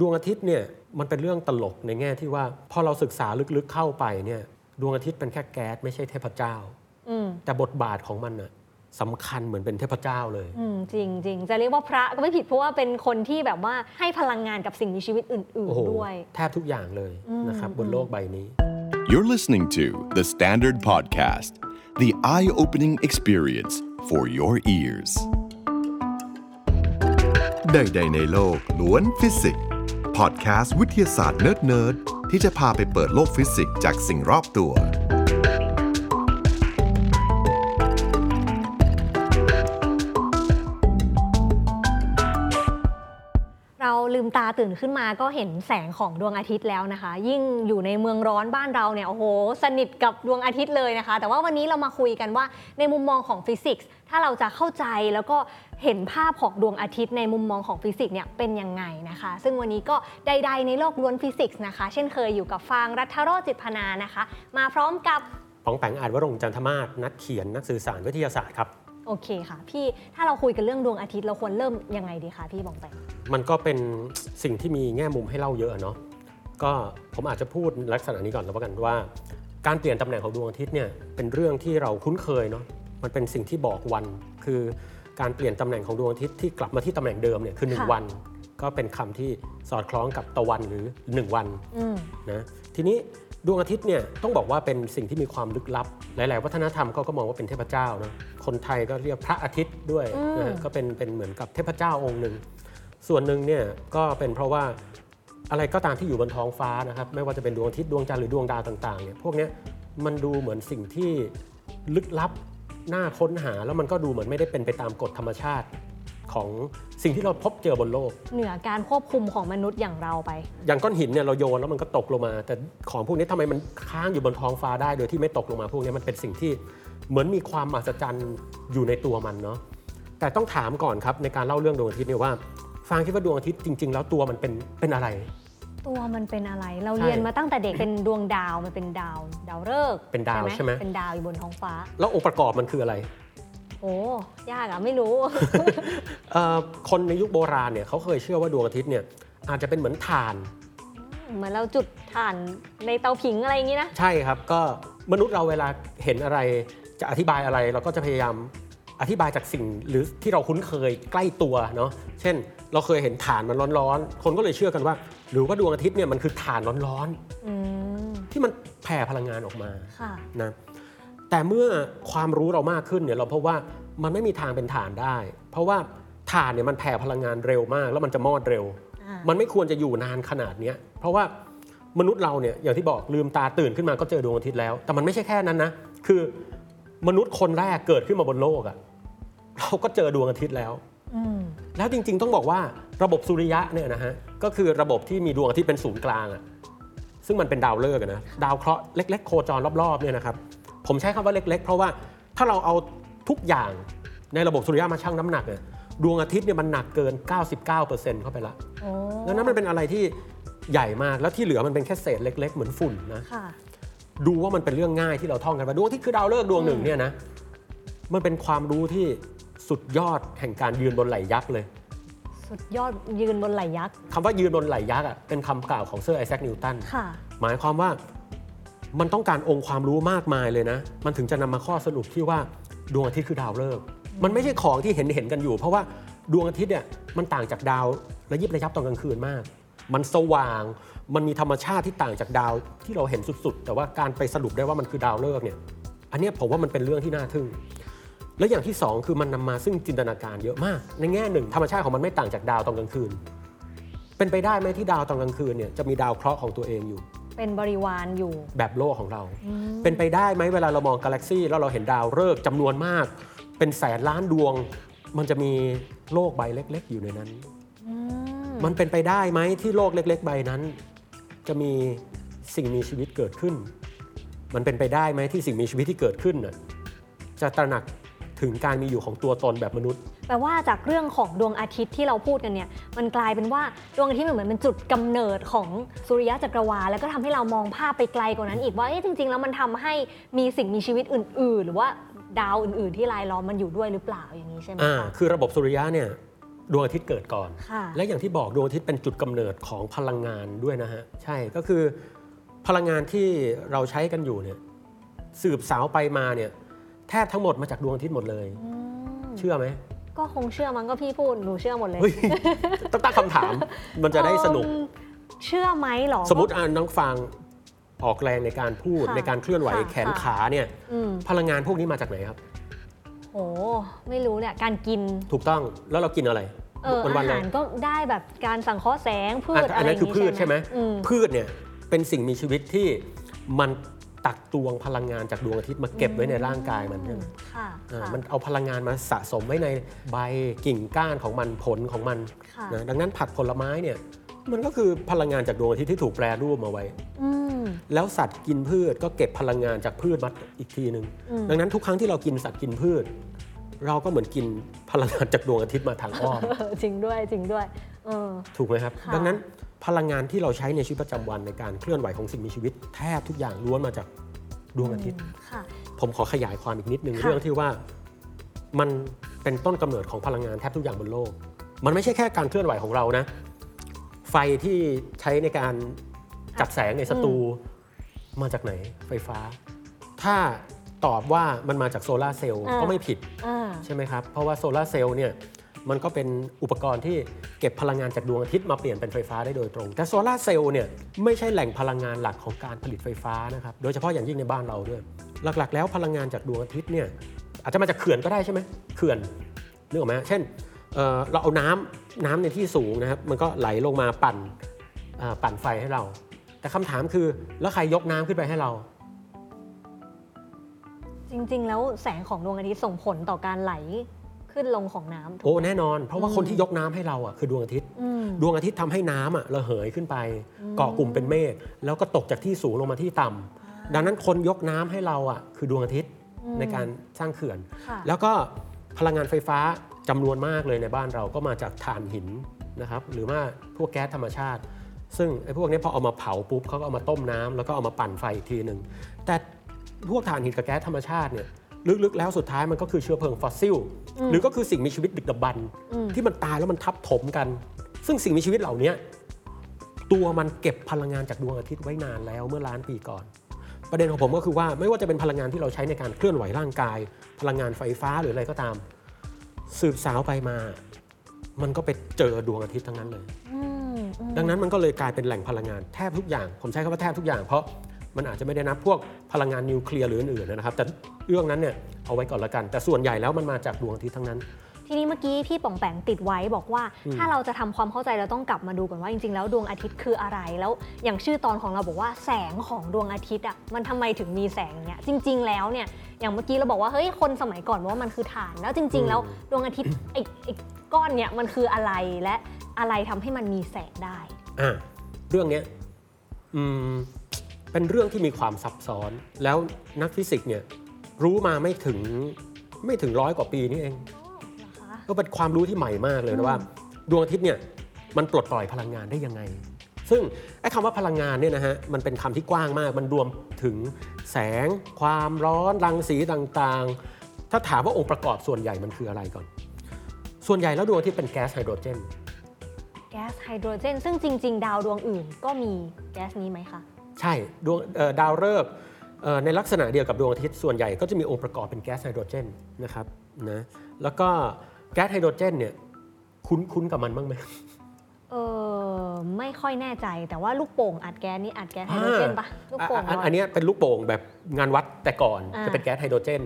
ดวงอาทิตย์เนี่ยมันเป็นเรื่องตลกในแง่ที่ว่าพอเราศึกษาลึกๆเข้าไปเนี่ยดวงอาทิตย์เป็นแค่แก๊สไม่ใช่เทพเจ้าอืมแต่บทบาทของมันน่ะสำคัญเหมือนเป็นเทพเจ้าเลยอืมจริงจริงจะเรียกว่าพระก็ไม่ผิดเพราะว่าเป็นคนที่แบบว่าให้พลังงานกับสิ่งมีชีวิตอื่นโอ้โหๆด้วย แทบทุกอย่างเลยนะครับบนโลกใบนี้ You're listening to The Standard Podcast, the eye opening experience for your ears. ใดๆในโลกล้วนฟิสิกส์ พอดแคสต์วิทยาศาสตร์เนิร์ดๆที่จะพาไปเปิดโลกฟิสิกส์จากสิ่งรอบตัว ตาตื่นขึ้นมาก็เห็นแสงของดวงอาทิตย์แล้วนะคะ ยิ่งอยู่ในเมืองร้อนบ้านเราเนี่ยโอ้โห สนิทกับดวงอาทิตย์เลยนะคะ แต่ว่าวันนี้เรามาคุยกันว่าในมุมมองของฟิสิกส์ถ้าเราจะเข้าใจแล้วก็เห็นภาพของดวงอาทิตย์ในมุมมองของฟิสิกส์เนี่ยเป็นยังไงนะคะ ซึ่งวันนี้ก็ใดๆในโลกล้วนฟิสิกส์นะคะ เช่นเคยอยู่กับฟางรัฐโรจน์ จิตรพนานะคะ มาพร้อมกับป๋องแปงอาจวรงค์ จันทมาศนักเขียนนักสื่อสารวิทยาศาสตร์ครับ โอเคค่ะ พี่ถ้าเราคุยกันเรื่องดวงอาทิตย์เราควรเริ่มยังไงดีคะพี่ป๋องแปงมันก็เป็นสิ่งที่มีแง่มุมให้เล่าเยอะเนาะก็ผมอาจจะพูดลักษณะนี้ก่อนแล้วกันว่า การเปลี่ยนตำแหน่งของดวงอาทิตย์เนี่ยเป็นเรื่องที่เราคุ้นเคยเนาะมันเป็นสิ่งที่บอกวัน คือการเปลี่ยนตำแหน่งของดวงอาทิตย์ที่กลับมาที่ตำแหน่งเดิมเนี่ยคือ 1 วัน ก็เป็นคำที่สอดคล้องกับตะวันหรือ 1 วันอืมนะทีนี้ ดวงอาทิตย์เนี่ยต้องบอกว่าเป็นสิ่งที่มีความลึกลับ หลาย ๆ วัฒนธรรมเขาก็มองว่าเป็นเทพเจ้านะคนไทยก็เรียกพระอาทิตย์ด้วยนะฮะก็เป็นเป็นเหมือนกับเทพเจ้าองค์หนึ่ง ส่วนหนึ่งเนี่ยก็เป็นเพราะว่าอะไรก็ตามที่อยู่บนท้องฟ้านะครับ ไม่ว่าจะเป็นดวงอาทิตย์ดวงจันทร์หรือดวงดาวต่างๆเนี่ยพวกเนี้ยมันดูเหมือนสิ่งที่ลึกลับน่าค้นหาแล้วมันก็ดูเหมือนไม่ได้เป็นไปตามกฎธรรมชาติ ของสิ่งที่เราพบเจอบนโลก เหนือการควบคุมของมนุษย์อย่างเราไป อย่างก้อนหินเนี่ยเราโยนแล้วมันก็ตกลงมา แต่ของพวกนี้ทำไมมันค้างอยู่บนท้องฟ้าได้โดยที่ไม่ตกลงมา พวกนี้มันเป็นสิ่งที่เหมือนมีความมหัศจรรย์อยู่ในตัวมันเนาะแต่ต้องถามก่อนครับในการเล่าเรื่องดวงอาทิตย์เนี่ยว่าฟางคิดว่าดวงอาทิตย์จริง ๆ แล้วตัวมันเป็นเป็นอะไร ตัวมันเป็นอะไร เราใช่เรียนมาตั้งแต่เด็กเป็นดวงดาวมันเป็นดาว ดาวฤกษ์เป็นดาวใช่ไหมเป็นดาวอยู่บนท้องฟ้า แล้วองค์ประกอบมันคืออะไร โอ้ยากอะไม่รู้เอ่อคนในยุคโบราณเนี่ยเขาเคยเชื่อว่าดวงอาทิตย์เนี่ยอาจจะเป็นเหมือนถ่านเหมือนเราจุดถ่านในเตาผิงอะไรอย่างนี้นะ ใช่ครับก็มนุษย์เราเวลาเห็นอะไรจะอธิบายอะไรเราก็จะพยายามอธิบายจากสิ่งหรือที่เราคุ้นเคยใกล้ตัวเนาะเช่น เราเคยเห็นถ่านมันร้อนๆ คนก็เลยเชื่อกันว่า หรือว่าดวงอาทิตย์เนี่ยมันคือถ่านร้อนอืมๆที่มันแผ่พลังงานออกมาค่ะนะ แต่เมื่อความรู้เรามากขึ้นเนี่ยเราพบว่ามันไม่มีทางเป็นถ่านได้ เพราะว่าถ่านเนี่ยมันแผ่พลังงานเร็วมาก แล้วมันจะมอดเร็วอ่ามัมันไม่ควรจะอยู่นานขนาดเนี้ยเพราะว่ามนุษย์เราเนี่ยอย่างที่บอกลืมตาตื่นขึ้นมาก็เจอดวงอาทิตย์แล้ว แต่มันไม่ใช่แค่นั้นนะคือมนุษย์คนแรกเกิดขึ้นมาบนโลกอะเราก็เจอดวงอาทิตย์แล้วอืมแล้วจริง ๆ ต้องบอกว่าระบบสุริยะเนี่ยนะฮะก็คือระบบที่มีดวงอาทิตย์เป็นศูนย์กลางอะซึ่งมันเป็นดาวฤกษ์อะนะดาวเคราะห์เล็ก ๆ โคจรรอบๆเนี่ยนะครับ ผมใช้คำว่าเล็ก ๆ เพราะว่าถ้าเราเอาทุกอย่างในระบบสุริยะมาชั่งน้ำหนักเนี่ยดวงอาทิตย์เนี่ยมันหนักเกิน 99%เข้าไปละโอ้ดังนั้นมันเป็นอะไรที่ใหญ่มากแล้วที่เหลือมันเป็นแค่เศษเล็ก ๆ เหมือนฝุ่นนะค่ะดูว่ามันเป็นเรื่องง่ายที่เราท่องกันว่าดวงอาทิตย์คือดาวฤกษ์ดวงหนึ่งเนี่ยนะมันเป็นความรู้ที่สุดยอดแห่งการยืนบนไหล่ยักษ์เลย สุดยอดยืนบนไหลยักษ์คำว่ายืนบนไหล่ยักษ์อะเป็นคำกล่าวของเซอร์ไอแซคนิวตันค่ะหมายความว่า มันต้องการองค์ความรู้มากมายเลยนะ มันถึงจะนำมาข้อสรุปที่ว่าดวงอาทิตย์คือดาวฤกษ์มันไม่ใช่ของที่เห็นเห็นกันอยู่ เพราะว่าดวงอาทิตย์เนี่ยมันต่างจากดาวระยิบระยับตอนกลางคืนมาก มันสว่าง มันมีธรรมชาติที่ต่างจากดาวที่เราเห็นสุดๆ แต่ว่าการไปสรุปได้ว่ามันคือดาวฤกษ์เนี่ย อันนี้ผมว่ามันเป็นเรื่องที่น่าทึ่ง และอย่างที่สองคือมันนำมาซึ่งจินตนาการเยอะมาก ในแง่หนึ่ง ธรรมชาติของมันไม่ต่างจากดาวตอนกลางคืน เป็นไปได้ไหมที่ดาวตอนกลางคืนเนี่ยจะมีดาวเคราะห์ของตัวเองอยู่ เป็นบริวารอยู่ แบบโลกของเรา เป็นไปได้ไหมเวลาเรามองกาแล็กซี่แล้วเราเห็นดาวฤกษ์จำนวนมาก เป็นแสนล้านดวง มันจะมีโลกใบเล็ก ๆ อยู่ในนั้นอืมมันเป็นไปได้ไหมที่โลกเล็ก ๆ ใบนั้น จะมีสิ่งมีชีวิตเกิดขึ้น มันเป็นไปได้ไหมที่สิ่งมีชีวิตที่เกิดขึ้นน่ะจะตระหนัก ถึงการมีอยู่ของตัวตนแบบมนุษย์ แปลว่าจากเรื่องของดวงอาทิตย์ที่เราพูดกันเนี่ย มันกลายเป็นว่าดวงอาทิตย์มันเหมือนเป็นจุดกำเนิดของสุริยะจักรวาลแล้วก็ทำให้เรามองภาพไปไกลกว่านั้นอีกว่าเอ๊ะจริง ๆ แล้วมันทำให้มีสิ่งมีชีวิตอื่น ๆ หรือว่าดาวอื่น ๆ ที่รายล้อมมันอยู่ด้วยหรือเปล่าอย่างนี้ใช่ไหมอ่าคะคือระบบสุริยะเนี่ยดวงอาทิตย์เกิดก่อนค่ะและอย่างที่บอกดวงอาทิตย์เป็นจุดกำเนิดของพลังงานด้วยนะฮะ ใช่ ก็คือพลังงานที่เราใช้กันอยู่เนี่ยสืบสาวไปมาเนี่ย แทบทั้งหมดมาจากดวงอาทิตย์หมดเลยอืมเชื่อไหมก็คงเชื่อมั้งก็พี่พูดหนูเชื่อหมดเลยเฮ้ยต้องตั้งคำถาม มันจะได้สนุกเอิ่มเชื่อไหมหรอ สมมติอ่าน้องฟังออกแรงในการพูดค่ะในการเคลื่อนไหวค่ะแขนขาเนี่ยอืมพลังงานพวกนี้มาจากไหนครับโอ้ไม่รู้เนี่ยการกินถูกต้องแล้วเรากินอะไรเออวันอาวันๆหารก็ได้แบบการสังเคราะห์แสงพืชอันอะอันไรนั้นคือพืชใช่ไหมอืมพืชเนี่ยเป็นสิ่งมีชีวิตที่มัน ตักตวงพลังงานจากดวงอาทิตย์มาเก็บไว้ในร่างกายมันใช่ไหมค่ะอ่าค่ะมันเอาพลังงานมาสะสมไว้ในใบกิ่งก้านของมันผลของมันค่ะนะดังนั้นผักผลไม้เนี่ยมันก็คือพลังงานจากดวงอาทิตย์ที่ถูกแปรรูปมาไว้อืมแล้วสัตว์กินพืชก็เก็บพลังงานจากพืชมาอีกทีหนึ่งอืมดังนั้นทุกครั้งที่เรากินสัตว์กินพืช เราก็เหมือนกินพลังงานจากดวงอาทิตย์มาทางอ้อมเออจริงด้วยจริงด้วยเออถูกไหมครับค่ะดังนั้น พลังงานที่เราใช้ในชีวิตประจำวันในการเคลื่อนไหวของสิ่งมีชีวิต แทบทุกอย่างล้วนมาจากดวงอาทิตย์ ค่ะ ผมขอขยายความอีกนิดนึงค่ะ เรื่องที่ว่ามันเป็นต้นกำเนิดของพลังงานแทบทุกอย่างบนโลก มันไม่ใช่แค่การเคลื่อนไหวของเรานะ ไฟที่ใช้ในการจัดแสงในสตูมาจากไหนไฟฟ้า ถ้าตอบว่ามันมาจากโซลาร์เซลล์อ่า ก็ไม่ผิด อ่า ใช่ไหมครับ เพราะว่าโซลาร์เซลล์เนี่ย มันก็เป็นอุปกรณ์ที่เก็บพลังงานจากดวงอาทิตย์มาเปลี่ยนเป็นไฟฟ้าได้โดยตรง แต่โซลาเซลล์เนี่ยไม่ใช่แหล่งพลังงานหลักของการผลิตไฟฟ้านะครับโดยเฉพาะอย่างยิ่งในบ้านเราด้วย หลักๆ แล้วพลังงานจากดวงอาทิตย์เนี่ยอาจจะมาจากเขื่อนก็ได้ใช่ไหมเขื่อนนึกออกไหมเช่นเเราเอาน้ำน้ำในที่สูงนะครับมันก็ไหลลงมาปั่นปั่นไฟให้เรา แต่คำถามคือแล้วใครยกน้ำขึ้นไปให้เราจริง ๆ แล้วแสงของดวงอาทิตย์ส่งผลต่อการไหล ขึ้นลงของน้ำถูกโอ้แน่นอน เพราะว่าคนที่ยกน้ำให้เราอะคือดวงอาทิตย์ อืม ดวงอาทิตย์ทำให้น้ำอะระเหยขึ้นไปเกาะกลุ่มเป็นเมฆแล้วก็ตกจากที่สูงลงมาที่ต่ำดังนั้นคนยกน้ำให้เราอะคือดวงอาทิตย์อืมในการสร้างเขื่อน ค่ะแล้วก็พลังงานไฟฟ้าจำนวนมากเลยในบ้านเราก็มาจากถ่านหินนะครับหรือว่าพวกแก๊สธรรมชาติ ซึ่งไอ้พวกนี้พอเอามาเผาปุ๊บเขาก็เอามาต้มน้ำแล้วก็เอามาปั่นไฟอีกทีหนึ่งแต่พวกถ่านหินกับแก๊สธรรมชาติเนี่ย ลึกๆแล้วสุดท้ายมันก็คือเชื้อเพลิงฟอสซิลอืมหรือก็คือสิ่งมีชีวิตดึกดำบรรพ์อืมที่มันตายแล้วมันทับถมกัน ซึ่งสิ่งมีชีวิตเหล่านี้ตัวมันเก็บพลังงานจากดวงอาทิตย์ไว้นานแล้วเมื่อล้านปีก่อน ประเด็นของผมก็คือว่าไม่ว่าจะเป็นพลังงานที่เราใช้ในการเคลื่อนไหวร่างกาย พลังงานไฟฟ้าหรืออะไรก็ตาม สืบสาวไปมา มันก็ไปเจอดวงอาทิตย์ทั้งนั้นเลยอืมอืมดังนั้นมันก็เลยกลายเป็นแหล่งพลังงานแทบทุกอย่าง ผมใช้คำว่าแทบทุกอย่างเพราะ มันอาจจะไม่ได้นับพวกพลังงานนิวเคลียร์หรืออื่นๆนะครับ แต่เรื่องนั้นเนี่ยเอาไว้ก่อนละกัน แต่ส่วนใหญ่แล้วมันมาจากดวงอาทิตย์ทั้งนั้น ทีนี้เมื่อกี้พี่ป๋องแปงติดไว้บอกว่าอืมถ้าเราจะทำความเข้าใจเราต้องกลับมาดูก่อนว่าจริงๆแล้วดวงอาทิตย์คืออะไรแล้ว อย่างชื่อตอนของเราบอกว่าแสงของดวงอาทิตย์อะมันทำไมถึงมีแสงอย่างเงี้ยจริง ๆ แล้วเนี่ยอย่างเมื่อกี้เราบอกว่าเฮ้ยคนสมัยก่อนบอกว่ามันคือถ่าน แล้วจริง ๆ แล้วดวงอาทิตย์ไอ้ไอ้ก้อนเนี่ยมันคืออะไรและอะไรทำให้มันมีแสงได้อะเรื่องเนี้ยอืม เป็นเรื่องที่มีความซับซ้อน แล้วนักฟิสิกส์เนี่ยรู้มาไม่ถึงไม่ถึงร้อยกว่าปีนี่เองนะคะก็เป็นความรู้ที่ใหม่มากเลยนะว่า ดวงอาทิตย์เนี่ยมันปลดปล่อยพลังงานได้ยังไง ซึ่งไอ้คำว่าพลังงานเนี่ยนะฮะมันเป็นคำที่กว้างมาก มันรวมถึงแสง ความร้อนรังสีต่างๆ ถ้าถามว่าองค์ประกอบส่วนใหญ่มันคืออะไรก่อน ส่วนใหญ่แล้วดวงอาทิตย์เป็นแก๊สไฮโดรเจน แก๊สไฮโดรเจน ซึ่งจริง ๆ ดาวดวงอื่นก็มีแก๊สนี้ไหมคะ ใช่ดวงเอ่อดาวฤกษ์เอ่อในลักษณะเดียวกับดวงอาทิตย์ส่วนใหญ่ก็จะมีองค์ประกอบเป็นแก๊สไฮโดรเจนนะครับนะแล้วก็แก๊สไฮโดรเจนเนี่ยคุ้นคุ้นกับมันบ้างไหมเออไม่ค่อยแน่ใจแต่ว่าลูกโป่งอัดแก๊สนี่อัดแก๊สไฮโดรเจนปะลูกโป่งอะอันลอยอันเนี้ยเป็นลูกโป่งแบบงานวัดแต่ก่อนอ่าจะเป็นแก๊สไฮโดรเจน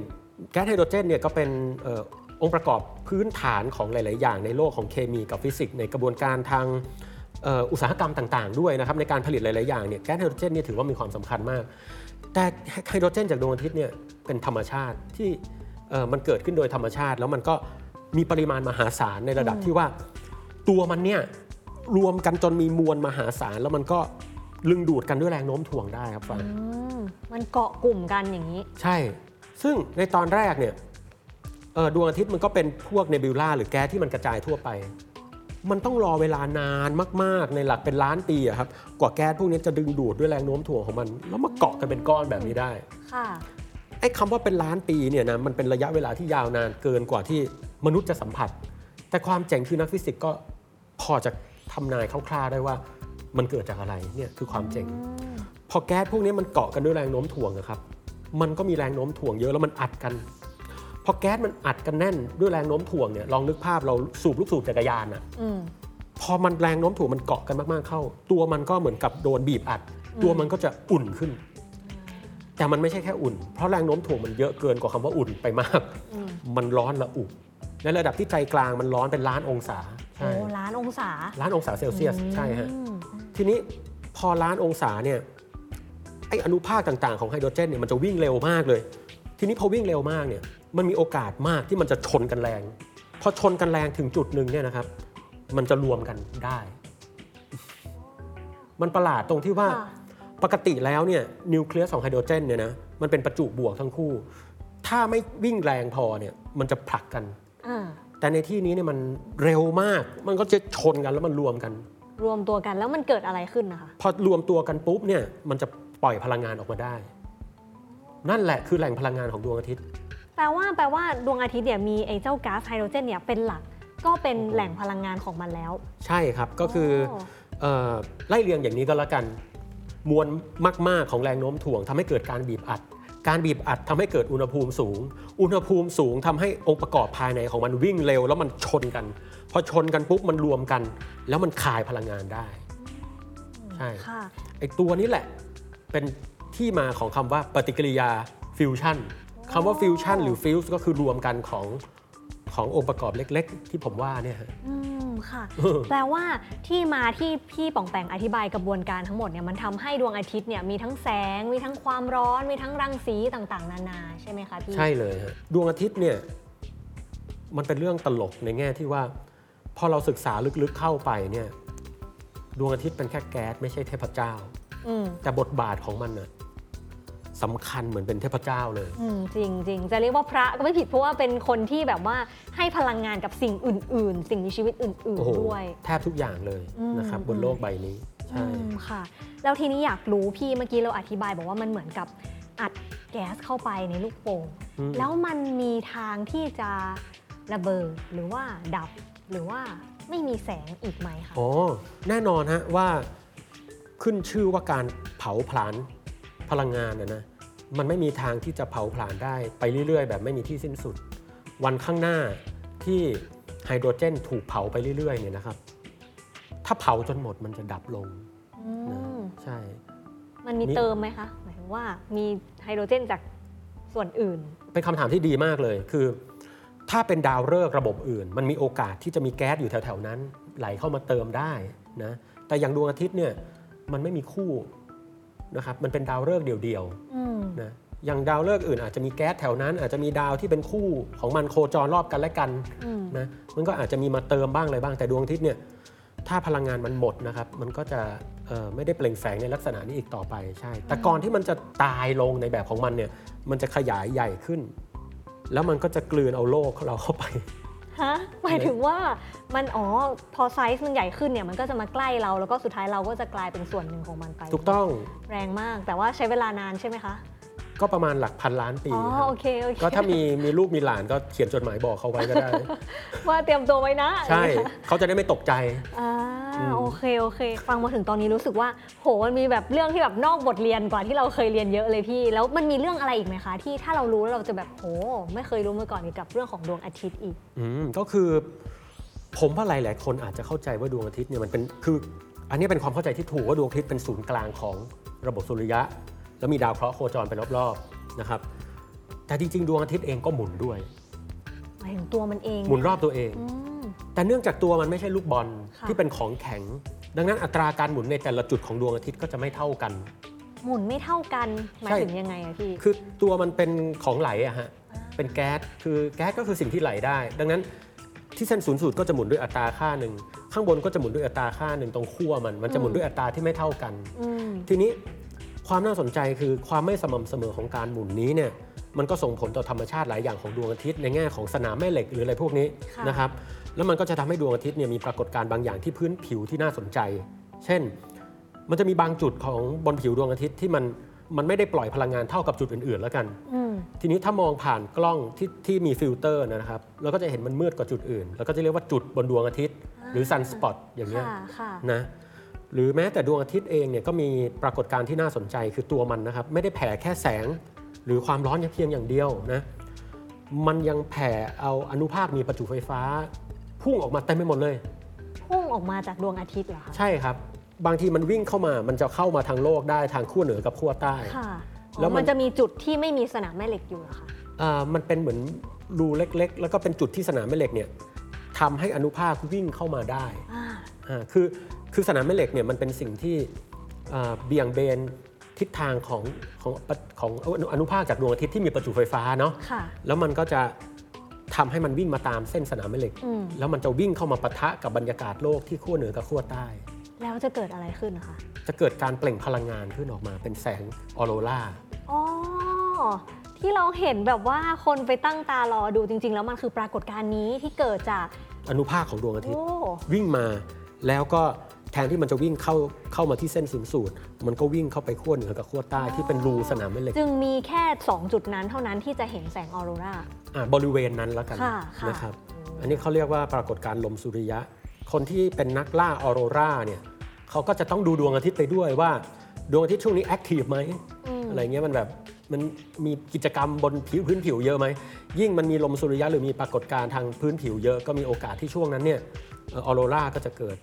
แก๊สไฮโดรเจนเนี่ยก็เป็นเอ่อองค์ประกอบพื้นฐานของหลาย ๆ อย่างในโลกของเคมีกับฟิสิกส์ในกระบวนการทางเอ่ออุตสาหกรรมต่าง ๆ ด้วยนะครับในการผลิตหลาย ๆ อย่างเนี่ยแก๊สไฮโดรเจนเนี่ยถือว่ามีความสำคัญมาก แต่ไฮโดรเจนจากดวงอาทิตย์เนี่ยเป็นธรรมชาติที่เอ่อมันเกิดขึ้นโดยธรรมชาติ แล้วมันก็มีปริมาณมหาศาลในระดับที่ว่า ตัวมันเนี่ยรวมกันจนมีมวลมหาศาลแล้วมันก็ลึงดูดกันด้วยแรงโน้มถ่วงได้ครับฟังอืมมันเกาะกลุ่มกันอย่างนี้ ใช่ ซึ่งในตอนแรกเนี่ยเอ่อดวงอาทิตย์มันก็เป็นพวกเนบิวลาหรือแก๊สที่มันกระจายทั่วไป มันต้องรอเวลานานมากๆ ในหลักเป็นล้านปีอะครับกว่าแก๊สพวกนี้จะดึงดูดด้วยแรงโน้มถ่วงของมัน แล้วมาเกาะกันเป็นก้อนแบบนี้ได้ค่ะไอ้คำว่าเป็นล้านปีเนี่ยนะมันเป็นระยะเวลาที่ยาวนานเกินกว่าที่มนุษย์จะสัมผัส แต่ความเจ๋งคือนักฟิสิกส์ก็พอจะทำนายคร่าวๆได้ว่ามันเกิดจากอะไรเนี่ยคือความเจ๋ง พอแก๊สพวกนี้มันเกาะกันด้วยแรงโน้มถ่วงนะครับ มันก็มีแรงโน้มถ่วงเยอะแล้วมันอัดกัน พอแก๊สมันอัดกันแน่นด้วยแรงโน้มถ่วงเนี่ยลองนึกภาพเราสูบลูกสูบจักรยานอะอืม พอมันแรงโน้มถ่วงมันเกาะกันมากๆเข้า ตัวมันก็เหมือนกับโดนบีบอัด ตัวมันก็จะอุ่นขึ้น แต่มันไม่ใช่แค่อุ่น เพราะแรงโน้มถ่วงมันเยอะเกินกว่าคำว่าอุ่นไปมาก อืม มันร้อนระอุในระดับที่ใจกลางมันร้อนเป็นล้านองศาโอ้ใช่ล้านองศาล้านองศาเซลเซียสใช่ฮะ อืมทีนี้พอล้านองศาเนี่ยไออนุภาคต่างๆของไฮโดรเจนเนี่ยมันจะวิ่งเร็วมากเลย ทีนี้พอวิ่งเร็วมากเนี่ยมันมีโอกาสมากที่มันจะชนกันแรงพอชนกันแรงถึงจุดหนึ่งเนี่ยนะครับ มันจะรวมกันได้ มันประหลาดตรงที่ว่าค่ะปกติแล้วเนี่ยนิวเคลียสของไฮโดรเจนเนี่ยนะมันเป็นประจุบวกทั้งคู่ ถ้าไม่วิ่งแรงพอเนี่ยมันจะผลักกันอ่าแต่ในที่นี้เนี่ยมันเร็วมาก มันก็จะชนกันแล้วมันรวมกัน รวมตัวกันแล้วมันเกิดอะไรขึ้นนะคะ พอรวมตัวกันปุ๊บเนี่ยมันจะปล่อยพลังงานออกมาได้ นั่นแหละคือแหล่งพลังงานของดวงอาทิตย์ แปลว่าแปลว่าดวงอาทิตย์เนี่ยมีไอ้เจ้าก๊าซไฮโดรเจนเนี่ยเป็นหลักก็เป็นแหล่งพลังงานของมันแล้ว ใช่ครับก็คือเอ่อไล่เรียงอย่างนี้ก็แล้วกัน มวลมาก ๆ ของแรงโน้มถ่วงทำให้เกิดการบีบอัด การบีบอัดทำให้เกิดอุณหภูมิสูง อุณหภูมิสูงทำให้องค์ประกอบภายในของมันวิ่งเร็ว แล้วมันชนกันพอชนกันปุ๊บมันรวมกัน แล้วมันคายพลังงานได้ใช่ค่ะไอตัวนี้แหละเป็น ที่มาของคำว่าปฏิกิริยาฟิวชั่นคำว่าฟิวชั่นหรือฟิวส์ก็คือรวมกันของขององค์ประกอบเล็ก ๆ ที่ผมว่าเนี่ยฮะอืมค่ะแปลว่าที่มาที่พี่ป่องแปงอธิบายกระบวนการทั้งหมดเนี่ยมันทำให้ดวงอาทิตย์เนี่ยมีทั้งแสง มีทั้งความร้อน มีทั้งรังสีต่างๆ นานาใช่ไหมคะพี่ใช่เลยฮะดวงอาทิตย์เนี่ยมันเป็นเรื่องตลกในแง่ที่ว่า พอเราศึกษาลึกๆเข้าไปเนี่ยดวงอาทิตย์เป็นแค่แก๊สไม่ใช่เทพเจ้าอืมแต่บทบาทของมันน่ะ สำคัญเหมือนเป็นเทพเจ้าเลยอืมจริงจริงจะเรียกว่าพระก็ไม่ผิดเพราะว่าเป็นคนที่แบบว่าให้พลังงานกับสิ่งอื่น ๆ สิ่งมีชีวิตอื่นโอ้โหๆด้วย แทบทุกอย่างเลยอืมนะครับบนโลกใบนี้ใช่อืมค่ะ แล้วทีนี้อยากรู้พี่เมื่อกี้เราอธิบายบอกว่ามันเหมือนกับอัดแก๊สเข้าไปในลูกโป่งอืมแล้วมันมีทางที่จะระเบิดหรือว่าดับหรือว่าไม่มีแสงอีกไหมคะอ๋อแน่นอนฮะว่าขึ้นชื่อว่าการเผาผลาญพลังงานนะนะ มันไม่มีทางที่จะเผาผลาญได้ไปเรื่อยๆ แบบไม่มีที่สิ้นสุด วันข้างหน้าที่ไฮโดรเจนถูกเผาไปเรื่อยๆเนี่ยนะครับ ถ้าเผาจนหมดมันจะดับลงอืนะมใช่ มันมีนี่เติมไหมคะหมายถึงว่ามีไฮโดรเจนจากส่วนอื่น เป็นคำถามที่ดีมากเลยคือ ถ้าเป็นดาวฤกษ์ระบบอื่น มันมีโอกาสที่จะมีแก๊สอยู่แถวๆนั้น ไหลเข้ามาเติมได้นะแต่อย่างดวงอาทิตย์เนี่ยมันไม่มีคู่ นะครับมันเป็นดาวฤกษ์เดี่ยวอืมๆนะอย่างดาวฤกษ์อื่นอาจจะมีแก๊สแถวนั้น อาจจะมีดาวที่เป็นคู่ของมันโคจรรอบกันและกันอืมนะมันก็อาจจะมีมาเติมบ้างอะไรบ้างแต่ดวงอาทิตย์เนี่ยถ้าพลังงานมันหมดนะครับ มันก็จะเอ่อไม่ได้เปล่งแสงในลักษณะนี้อีกต่อไปใช่ แต่ก่อนที่มันจะตายลงในแบบของมันเนี่ยมันจะขยายใหญ่ขึ้น แล้วมันก็จะกลืนเอาโลกเราเข้าไป ฮะหมายถึงว่ามันอ๋อพอไซส์มันใหญ่ขึ้นเนี่ยมันก็จะมาใกล้เราแล้วก็สุดท้ายเราก็จะกลายเป็นส่วนหนึ่งของมันไป ถูกต้องแรงมากแต่ว่าใช้เวลานานใช่ไหมคะ ก็ประมาณหลักพันล้านปีอ๋อครับโอเคโอเคก็ถ้ามีมีลูกมีหลานก็เขียนจดหมายบอกเขาไว้ก็ได้ ว่าเตรียมตัวไว้นะใช่เขาจะได้ไม่ตกใจอ่าอืมโอเคโอเค ฟังมาถึงตอนนี้รู้สึกว่า โหมันมีแบบเรื่องที่แบบนอกบทเรียนกว่าที่เราเคยเรียนเยอะเลยพี่ แล้วมันมีเรื่องอะไรอีกไหมคะ ที่ถ้าเรารู้แล้วเราจะแบบโหไม่เคยรู้มาก่อนเกี่ยวกับเรื่องของดวงอาทิตย์อีกอืมก็คือ ผมว่าหลาย ๆ คนอาจจะเข้าใจว่าดวงอาทิตย์เนี่ยมันเป็นคือ อันนี้เป็นความเข้าใจที่ถูกว่าดวงอาทิตย์เป็นศูนย์กลางของระบบสุริยะ แล้วมีดาวเคราะห์โคจรไปรอบๆนะครับแต่จริงๆ ดวงอาทิตย์เองก็หมุนด้วย หมายถึงตัวมันเองหมุนรอบตัวเอง อืม แต่เนื่องจากตัวมันไม่ใช่ลูกบอลค่ะ ที่เป็นของแข็ง ดังนั้นอัตราการหมุนในแต่ละจุดของดวงอาทิตย์ก็จะไม่เท่ากัน หมุนไม่เท่ากัน หมายใช่ ถึงยังไงอะพี่ คือตัวมันเป็นของไหลอะฮะ เป็นแก๊ส คือแก๊สก็คือสิ่งที่ไหลได้ ดังนั้นที่เส้นศูนย์สูตรก็จะหมุนด้วยอัตราค่าหนึ่ง ข้างบนก็จะหมุนด้วยอัตราค่าหนึ่งตรงขั้วมัน มันจะหมุนด้วยอัตราที่ไม่เท่ากัน อืม ทีนี้ ความน่าสนใจคือความไม่สม่ำเสมอของการหมุนนี้เนี่ยมันก็ส่งผลต่อธรรมชาติหลายอย่างของดวงอาทิตย์ในแง่ของสนามแม่เหล็กหรืออะไรพวกนี้ค่ะนะครับแล้วมันก็จะทำให้ดวงอาทิตย์เนี่ยมีปรากฏการณ์บางอย่างที่พื้นผิวที่น่าสนใจ เช่น มันจะมีบางจุดของบนผิวดวงอาทิตย์ที่มันมันไม่ได้ปล่อยพลังงานเท่ากับจุดอื่น ๆ แล้วกันอืมทีนี้ถ้ามองผ่านกล้องที่ที่มีฟิลเตอร์นะครับเราก็จะเห็นมันมืดกว่าจุดอื่น แล้วก็จะเรียกว่าจุดบนดวงอาทิตย์ หรือ sunspot อย่างเงี้ยค่ะค่ะนะ หรือแม้แต่ดวงอาทิตย์เองเนี่ยก็มีปรากฏการณ์ที่น่าสนใจคือตัวมันนะครับ ไม่ได้แผ่แค่แสงหรือความร้อนเพียงอย่างเดียวนะมันยังแผ่เอาอนุภาคมีประจุไฟฟ้า พุ่งออกมาเต็มไปหมดเลย พุ่งออกมาจากดวงอาทิตย์เหรอคะใช่ครับ บางทีมันวิ่งเข้ามามันจะเข้ามาทางโลกได้ทางขั้วเหนือกับขั้วใต้ค่ะแล้วมันมันจะมีจุดที่ไม่มีสนามแม่เหล็กอยู่เหรอคะอ่ามันเป็นเหมือนรูเล็กๆ แล้วก็เป็นจุดที่สนามแม่เหล็กเนี่ยทำให้อนุภาควิ่งเข้ามาได้อ่าอ่าคือ คือสนามแม่เหล็กเนี่ยมันเป็นสิ่งที่อ่าเบี่ยงเบนทิศทางของของของอนุภาคจากดวงอาทิตย์ที่มีประจุไฟฟ้าเนาะค่ะแล้วมันก็จะทำให้มันวิ่งมาตามเส้นสนามแม่เหล็กอืมแล้วมันจะวิ่งเข้ามาปะทะกับบรรยากาศโลกที่ขั้วเหนือกับขั้วใต้ แล้วจะเกิดอะไรขึ้นนะคะ จะเกิดการเปล่งพลังงานขึ้นออกมาเป็นแสงออโรราอ๋อ ที่เราเห็นแบบว่าคนไปตั้งตารอดูจริง ๆ แล้วมันคือปรากฏการณ์นี้ที่เกิดจากอนุภาคของดวงอาทิตย์โอ้วิ่งมาแล้วก็ แทนที่มันจะวิ่งเข้าเข้ามาที่เส้นศูนย์สูตร มันก็วิ่งเข้าไปขั้วเหนือกับขั้วใต้ที่เป็นรูสนามแม่เหล็ก จึงมีแค่ 2 จุดนั้นเท่านั้นที่จะเห็นแสงออโรราอ่าบริเวณนั้นแล้วกันค่ะค่ะ นะครับ อันนี้เขาเรียกว่าปรากฏการณ์ลมสุริยะ คนที่เป็นนักล่าออโรราเนี่ยเขาก็จะต้องดูดวงอาทิตย์ไปด้วยว่า ดวงอาทิตย์ช่วงนี้ active ไหม ม อะไรเงี้ยมันแบบมันมีกิจกรรมบนผิวพื้นผิวเยอะไหม ยิ่งมันมีลมสุริยะหรือมีปรากฏการณ์ทางพื้นผิวเยอะก็มีโอกาสที่ช่วงนั้นเนี่ยเออออโรราก็จะเกิด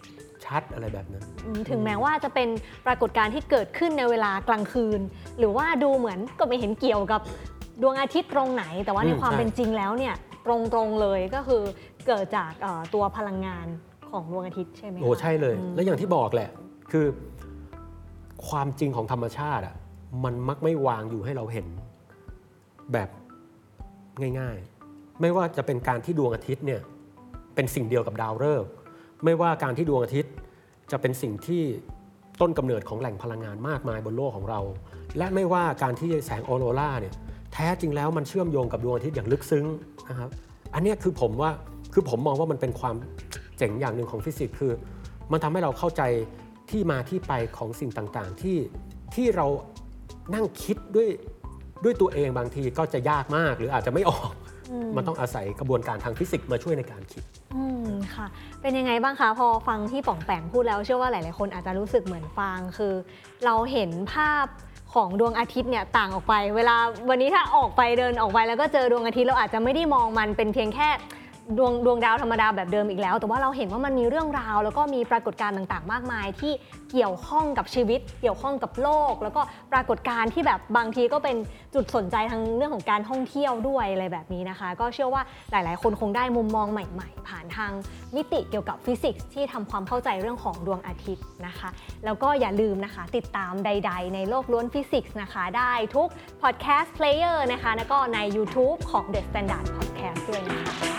ชัดอะไรแบบนั้นอืมถึงแม้ว่าจะเป็นปรากฏการณ์ที่เกิดขึ้นในเวลากลางคืน หรือว่าดูเหมือนก็ไม่เห็นเกี่ยวกับดวงอาทิตย์ตรงไหน แต่ว่าในอืมความใช่เป็นจริงแล้วเนี่ยตรงๆเลยก็คือเกิดจากเอ่อตัวพลังงานของดวงอาทิตย์ใช่ไหมคะโอ้ใช่เลยอืมแล้วอย่างที่บอกแหละ คือ ความจริงของธรรมชาติอะมันมักไม่วางอยู่ให้เราเห็นแบบง่าย ๆ ไม่ว่าจะเป็นการที่ดวงอาทิตย์เนี่ยเป็นสิ่งเดียวกับดาวฤกษ์ ไม่ว่าการที่ดวงอาทิตย์จะเป็นสิ่งที่ต้นกำเนิดของแหล่งพลังงานมากมายบนโลกของเรา และไม่ว่าการที่แสงออโรราเนี่ยแท้จริงแล้วมันเชื่อมโยงกับดวงอาทิตย์อย่างลึกซึ้งนะครับอันเนี้ยคือผมว่าคือผมมองว่ามันเป็นความเจ๋งอย่างหนึ่งของฟิสิกส์คือ มันทำให้เราเข้าใจที่มาที่ไปของสิ่งต่างๆ ที่ที่เรานั่งคิดด้วยด้วยตัวเองบางทีก็จะยากมากหรืออาจจะไม่ออก มันต้องอาศัยกระบวนการทางฟิสิกส์มาช่วยในการคิด อืมค่ะ เป็นยังไงบ้างคะพอฟังที่ป่องแปงพูดแล้วเชื่อว่าหลาย ๆ คนอาจจะรู้สึกเหมือนฟังคือ เราเห็นภาพของดวงอาทิตย์เนี่ยต่างออกไป เวลาวันนี้ถ้าออกไปเดินออกไปแล้วก็เจอดวงอาทิตย์เราอาจจะไม่ได้มองมันเป็นเพียงแค่ ดวงดวงดาวธรรมดาแบบเดิมอีกแล้ว แต่ว่าเราเห็นว่ามันมีเรื่องราว แล้วก็มีปรากฏการณ์ต่างๆ มากมาย ที่เกี่ยวข้องกับชีวิต เกี่ยวข้องกับโลก แล้วก็ปรากฏการณ์ที่แบบบางทีก็เป็นจุดสนใจทางเรื่องของการท่องเที่ยวด้วยอะไรแบบนี้นะคะ ก็เชื่อว่าหลาย ๆ คนคงได้มุมมองใหม่ ๆ ผ่านทางมิติเกี่ยวกับฟิสิกส์ที่ทำความเข้าใจเรื่องของดวงอาทิตย์นะคะ แล้วก็อย่าลืมนะคะ ติดตามใด ๆ ในโลกล้วนฟิสิกส์นะคะได้ทุก podcast player นะคะแล้วก็ใน YouTube ของ The Standard Podcast ด้วยนะคะ